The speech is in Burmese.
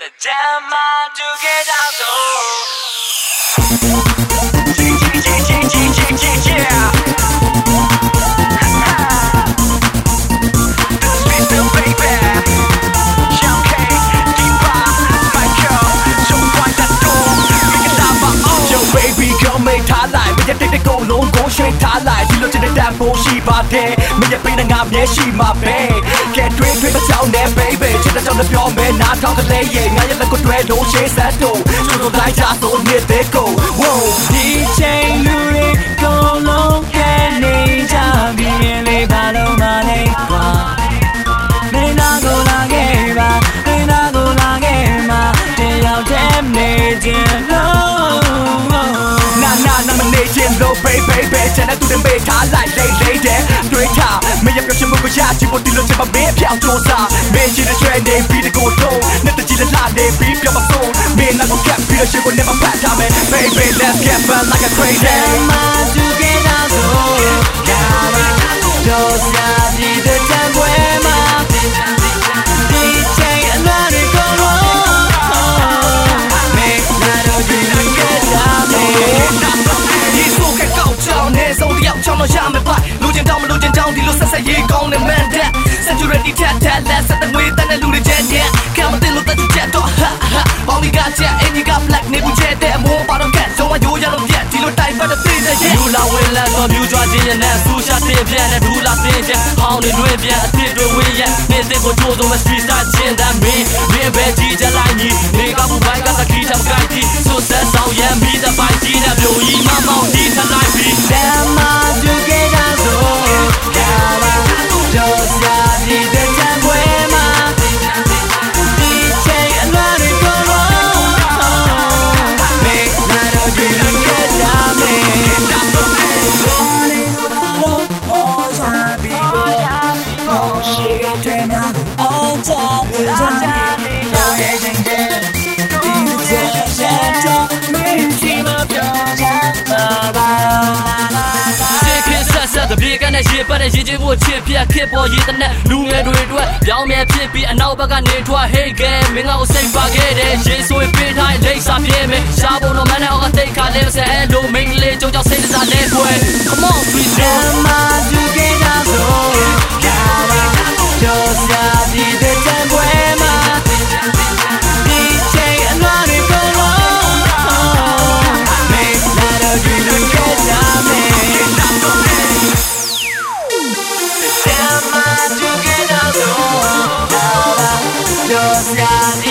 the jam to get out. တဲ့တဲ့ကုန်လုံးကိုရှိထားလိုက်ဒီလိုချင်တဲ့တန်ဖိုးရှိပါတယ်မရပေးတဲ့ငါမျက်ရှိမှာပဲကဲတွေးတွေးတဲ့ကြောင်းနဲ့ baby ချစ်တဲ့ကြောင်းနဲ့ပြောမယ်နားထောင်ကလေးရဲ့ငါရဲ့လက်ကိုတွဲလို့ရှေးဆက်တော့ကျိုးတော့လိုက်ကြဆိုနေတဲ့ကို မနေချင်းလို့ baby baby ချန်တဲ့သူတွေမေးထားလိုက်လေးလေးတဲ့တွေးထားမရပြောချင်မှုကိုရချင်ဖို့ဒီလိုချင်မမေးပြောင်းစူးစားမင်းချင်တဲ့ trend တွေပြီးတကိုတော့နဲ့တကြီးလာလာနေပြီးပြောမဆုံးမင်းနာကိုကပ်ပြီးတော့ရှင်ကို never back time baby let's get fun like a crazy ဆုံးတယောက်ချောင်းတော့ရမယ်ပါလူချင်းတောင်းမလူချင်းတောင်းဒီလိုဆက်ဆက်ရေးကောင်းနေမှန်တဲ့ security ထက်ထက်လက်ဆက်တဲ့ငွေတန်းတဲ့လူတွေချက်တဲ့ကမ္မတင်လို့တက်ချက်တော့ဟာဟာဘောင်းဒီကချက်အင်ဒီက black နေဘူးချက်တဲ့မိုးပါတော့ကတ်ဆုံးမရိုးရတော့ပြက်ဒီလိုတိုင်ပတ်တဲ့ပြည့်တဲ့ရဲ့လူလာဝင်လာတော့မြူကြွားခြင်းနဲ့ဆူရှာတင်ပြန်တဲ့ဒူလာတင်ချက်ဟောင်းတွေတွင်ပြန်အ စေခင်ဆက်ဆက်တပြေကနဲ့ရေပတ်တဲ့ရင်ကျေးဖို့ချစ်ပြခစ်ပေါ်ရေတနက်လူငယ်တွေအတွက်ပြောင်းမြန်ဖြစ်ပြီးအနောက်ဘက်ကနေထွက် Hey girl မင်းငါ့ကိုစိတ်ပါခဲ့တယ်ရေဆိုရင်ပေးထားလိမ့်စာပြင်းမယ်ရှားဖို့တော့မနဲ့အောက်ကတိတ်ခါလဲမစဲအဲ့လိုမင်းကလေးကြုံကြောက်စိတ်စားလဲခွဲ Come on please am Gracias.